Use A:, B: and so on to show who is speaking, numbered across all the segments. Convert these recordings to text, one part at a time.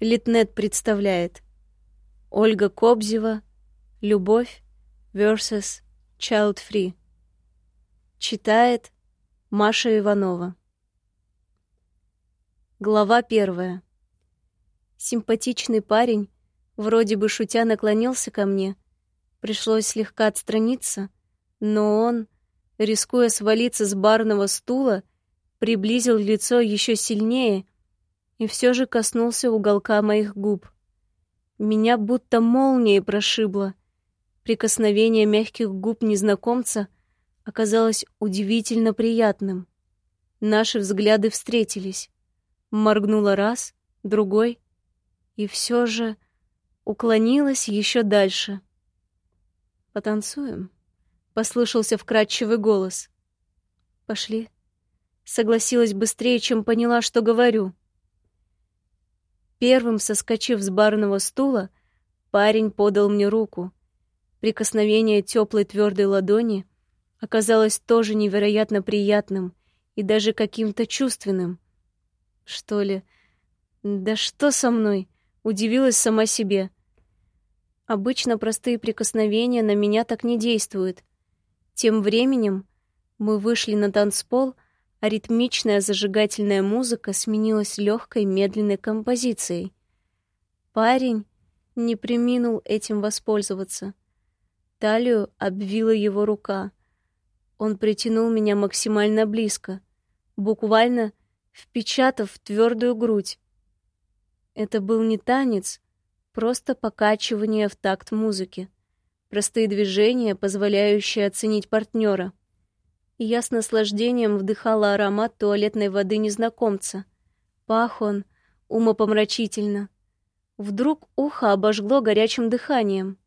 A: Литнет представляет Ольга Кобзева «Любовь versus Child Free». Читает Маша Иванова. Глава первая. Симпатичный парень, вроде бы шутя, наклонился ко мне. Пришлось слегка отстраниться, но он, рискуя свалиться с барного стула, приблизил лицо еще сильнее и все же коснулся уголка моих губ. Меня будто молнией прошибло. Прикосновение мягких губ незнакомца оказалось удивительно приятным. Наши взгляды встретились. Моргнула раз, другой, и все же уклонилась еще дальше. «Потанцуем?» — послышался вкрадчивый голос. «Пошли». Согласилась быстрее, чем поняла, что говорю. Первым, соскочив с барного стула, парень подал мне руку. Прикосновение теплой твердой ладони оказалось тоже невероятно приятным и даже каким-то чувственным. Что ли? Да что со мной? Удивилась сама себе. Обычно простые прикосновения на меня так не действуют. Тем временем мы вышли на танцпол — ритмичная зажигательная музыка сменилась легкой медленной композицией. Парень не приминул этим воспользоваться. Талию обвила его рука. Он притянул меня максимально близко, буквально впечатав в твердую грудь. Это был не танец, просто покачивание в такт музыки. Простые движения, позволяющие оценить партнера — и я с наслаждением вдыхала аромат туалетной воды незнакомца. Пах он умопомрачительно. Вдруг ухо обожгло горячим дыханием.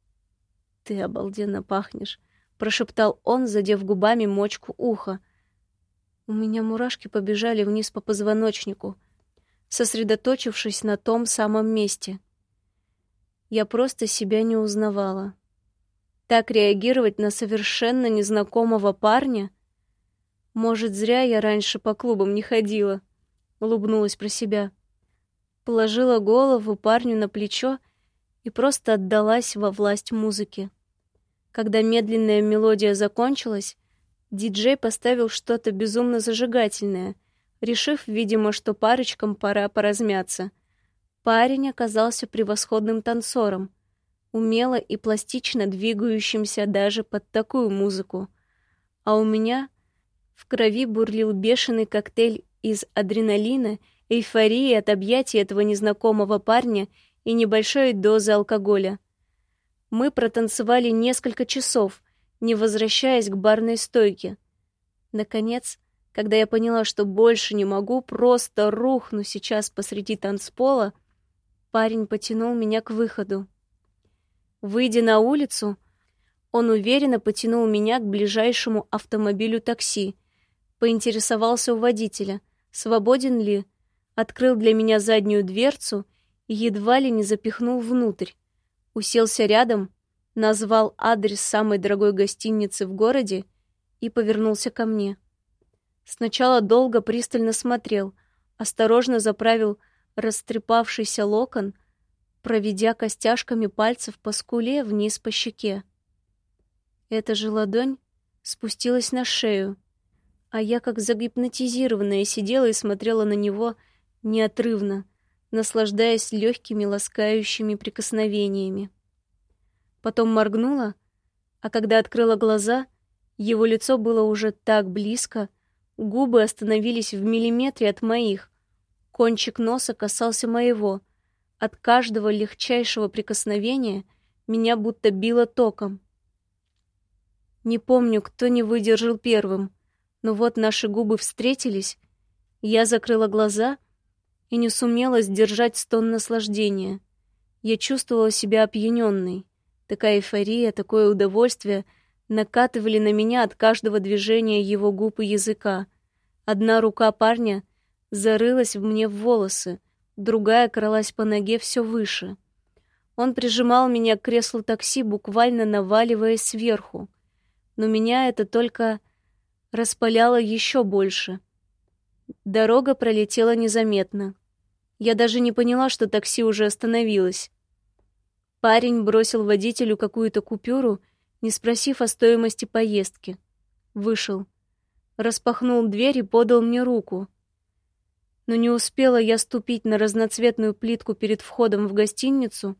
A: «Ты обалденно пахнешь», — прошептал он, задев губами мочку уха. У меня мурашки побежали вниз по позвоночнику, сосредоточившись на том самом месте. Я просто себя не узнавала. Так реагировать на совершенно незнакомого парня — может, зря я раньше по клубам не ходила, улыбнулась про себя. Положила голову парню на плечо и просто отдалась во власть музыки. Когда медленная мелодия закончилась, диджей поставил что-то безумно зажигательное, решив, видимо, что парочкам пора поразмяться. Парень оказался превосходным танцором, умело и пластично двигающимся даже под такую музыку. А у меня в крови бурлил бешеный коктейль из адреналина, эйфории от объятий этого незнакомого парня и небольшой дозы алкоголя. Мы протанцевали несколько часов, не возвращаясь к барной стойке. Наконец, когда я поняла, что больше не могу, просто рухну сейчас посреди танцпола, парень потянул меня к выходу. Выйдя на улицу, он уверенно потянул меня к ближайшему автомобилю такси, поинтересовался у водителя, свободен ли, открыл для меня заднюю дверцу и едва ли не запихнул внутрь. Уселся рядом, назвал адрес самой дорогой гостиницы в городе и повернулся ко мне. Сначала долго пристально смотрел, осторожно заправил растрепавшийся локон, проведя костяшками пальцев по скуле вниз по щеке. Эта же ладонь спустилась на шею, а я как загипнотизированная сидела и смотрела на него неотрывно, наслаждаясь легкими ласкающими прикосновениями. Потом моргнула, а когда открыла глаза, его лицо было уже так близко, губы остановились в миллиметре от моих, кончик носа касался моего, от каждого легчайшего прикосновения меня будто било током. Не помню, кто не выдержал первым — но вот наши губы встретились, я закрыла глаза и не сумела сдержать стон наслаждения. Я чувствовала себя опьяненной. Такая эйфория, такое удовольствие накатывали на меня от каждого движения его губ и языка. Одна рука парня зарылась в мне в волосы, другая кралась по ноге все выше. Он прижимал меня к креслу такси, буквально наваливаясь сверху. Но меня это только распаляло еще больше. Дорога пролетела незаметно. Я даже не поняла, что такси уже остановилось. Парень бросил водителю какую-то купюру, не спросив о стоимости поездки. Вышел. Распахнул дверь и подал мне руку. Но не успела я ступить на разноцветную плитку перед входом в гостиницу,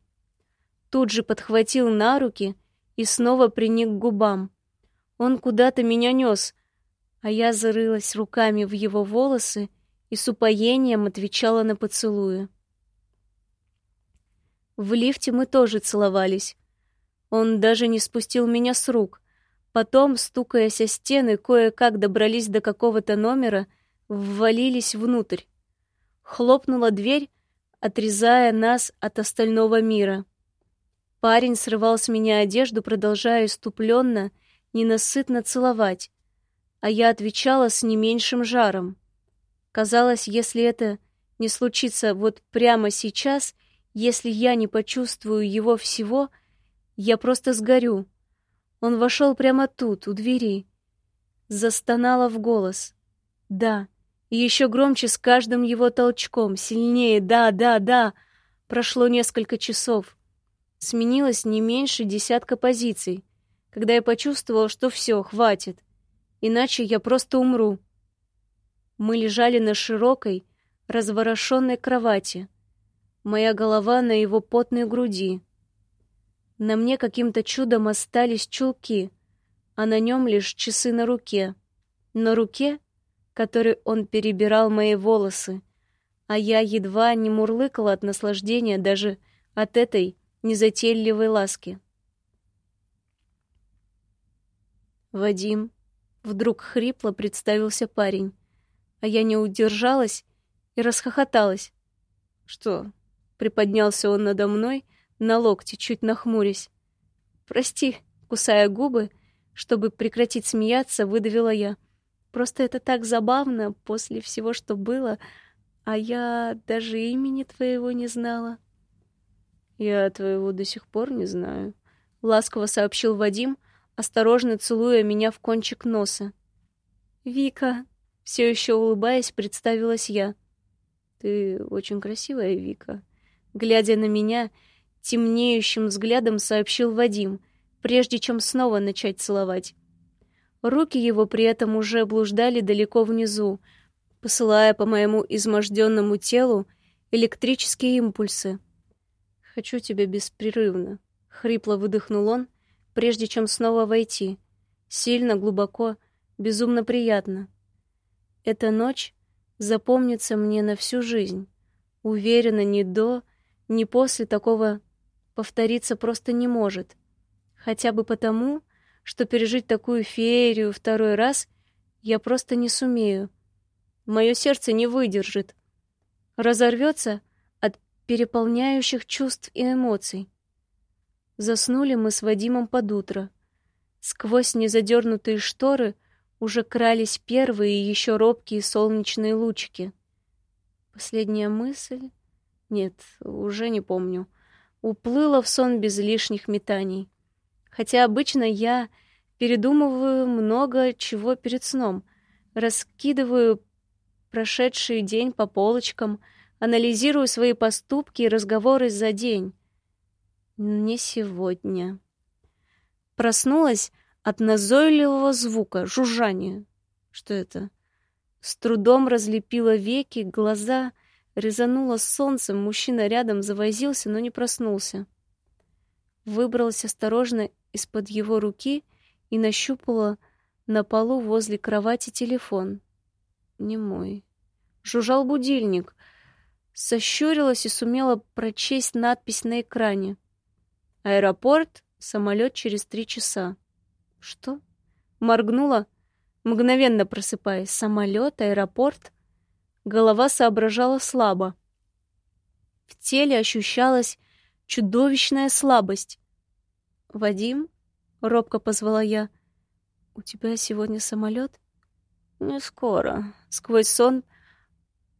A: тут же подхватил на руки и снова приник к губам. Он куда-то меня нес, а я зарылась руками в его волосы и с упоением отвечала на поцелуи. В лифте мы тоже целовались. Он даже не спустил меня с рук. Потом, стукаясь о стены, кое-как добрались до какого-то номера, ввалились внутрь. Хлопнула дверь, отрезая нас от остального мира. Парень срывал с меня одежду, продолжая иступленно, ненасытно целовать, а я отвечала с не меньшим жаром. Казалось, если это не случится вот прямо сейчас, если я не почувствую его всего, я просто сгорю. Он вошел прямо тут, у двери. Застонала в голос. Да, и еще громче с каждым его толчком, сильнее, да, да, да. Прошло несколько часов. Сменилось не меньше десятка позиций, когда я почувствовал, что все, хватит. Иначе я просто умру. Мы лежали на широкой, разворошенной кровати. Моя голова на его потной груди. На мне каким-то чудом остались чулки, а на нем лишь часы на руке. На руке, которой он перебирал мои волосы, а я едва не мурлыкала от наслаждения даже от этой незатейливой ласки. Вадим, вдруг хрипло представился парень а я не удержалась и расхохоталась. «Что?» — приподнялся он надо мной, на локте, чуть нахмурясь. «Прости», — кусая губы, чтобы прекратить смеяться, выдавила я. «Просто это так забавно после всего, что было, а я даже имени твоего не знала». «Я твоего до сих пор не знаю», — ласково сообщил Вадим, осторожно целуя меня в кончик носа. «Вика», все еще улыбаясь, представилась я. «Ты очень красивая, Вика». Глядя на меня, темнеющим взглядом сообщил Вадим, прежде чем снова начать целовать. Руки его при этом уже блуждали далеко внизу, посылая по моему изможденному телу электрические импульсы. «Хочу тебя беспрерывно», — хрипло выдохнул он, прежде чем снова войти. Сильно, глубоко, безумно приятно. Эта ночь запомнится мне на всю жизнь. Уверена, ни до, ни после такого повториться просто не может. Хотя бы потому, что пережить такую феерию второй раз я просто не сумею. Мое сердце не выдержит. Разорвется от переполняющих чувств и эмоций. Заснули мы с Вадимом под утро. Сквозь незадернутые шторы уже крались первые еще робкие солнечные лучики. Последняя мысль? Нет, уже не помню. Уплыла в сон без лишних метаний. Хотя обычно я передумываю много чего перед сном, раскидываю прошедший день по полочкам, анализирую свои поступки и разговоры за день. Не сегодня. Проснулась от назойливого звука, жужжания. Что это? С трудом разлепила веки, глаза резануло солнцем, мужчина рядом завозился, но не проснулся. Выбралась осторожно из-под его руки и нащупала на полу возле кровати телефон. Не мой. Жужжал будильник. Сощурилась и сумела прочесть надпись на экране. Аэропорт, самолет через три часа. Что? Моргнула, мгновенно просыпаясь. Самолет, аэропорт. Голова соображала слабо. В теле ощущалась чудовищная слабость. «Вадим?» — робко позвала я. «У тебя сегодня самолет?» «Не скоро», — сквозь сон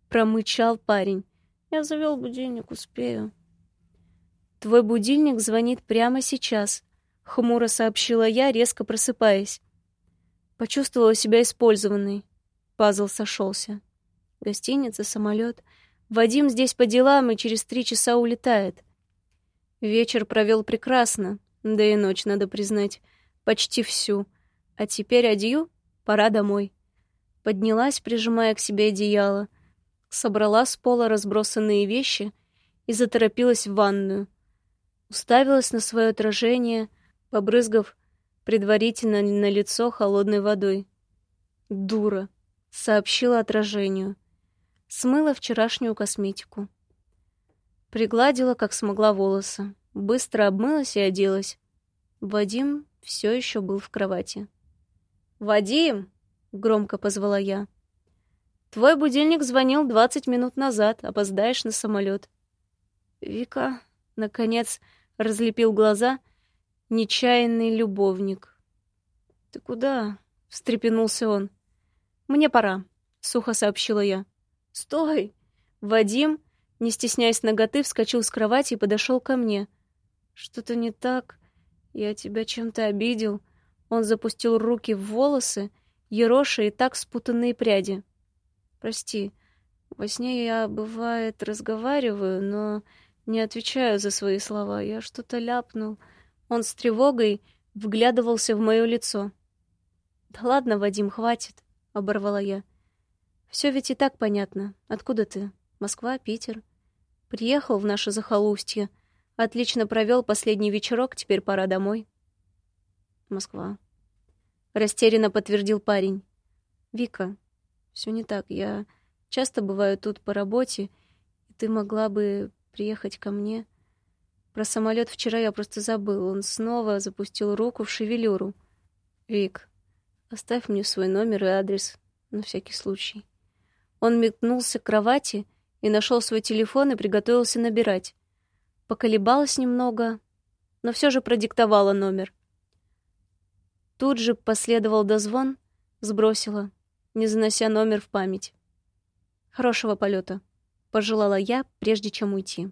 A: промычал парень. «Я завел будильник, успею». «Твой будильник звонит прямо сейчас», — хмуро сообщила я, резко просыпаясь. Почувствовала себя использованной. Пазл сошелся. Гостиница, самолет, Вадим здесь по делам и через три часа улетает. Вечер провел прекрасно, да и ночь, надо признать, почти всю. А теперь адью, пора домой. Поднялась, прижимая к себе одеяло, собрала с пола разбросанные вещи и заторопилась в ванную. Уставилась на свое отражение, побрызгав предварительно на лицо холодной водой. «Дура!» — сообщила отражению. Смыла вчерашнюю косметику. Пригладила, как смогла, волосы. Быстро обмылась и оделась. Вадим все еще был в кровати. «Вадим!» — громко позвала я. «Твой будильник звонил двадцать минут назад. Опоздаешь на самолет». «Вика...» — наконец разлепил глаза нечаянный любовник. «Ты куда?» — встрепенулся он. «Мне пора», — сухо сообщила я. «Стой!» Вадим, не стесняясь ноготы, вскочил с кровати и подошел ко мне. «Что-то не так? Я тебя чем-то обидел?» Он запустил руки в волосы, ероши и так спутанные пряди. «Прости, во сне я, бывает, разговариваю, но не отвечаю за свои слова. Я что-то ляпнул». Он с тревогой вглядывался в мое лицо. «Да ладно, Вадим, хватит», — оборвала я. Все ведь и так понятно. Откуда ты? Москва, Питер. Приехал в наше захолустье. Отлично провел последний вечерок, теперь пора домой. Москва. Растерянно подтвердил парень. Вика, все не так. Я часто бываю тут по работе, и ты могла бы приехать ко мне. Про самолет вчера я просто забыл. Он снова запустил руку в шевелюру. Вик, оставь мне свой номер и адрес на всякий случай. Он метнулся к кровати и нашел свой телефон и приготовился набирать. Поколебалась немного, но все же продиктовала номер. Тут же последовал дозвон, сбросила, не занося номер в память. «Хорошего полета», — пожелала я, прежде чем уйти.